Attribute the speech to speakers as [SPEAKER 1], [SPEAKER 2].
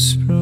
[SPEAKER 1] spring.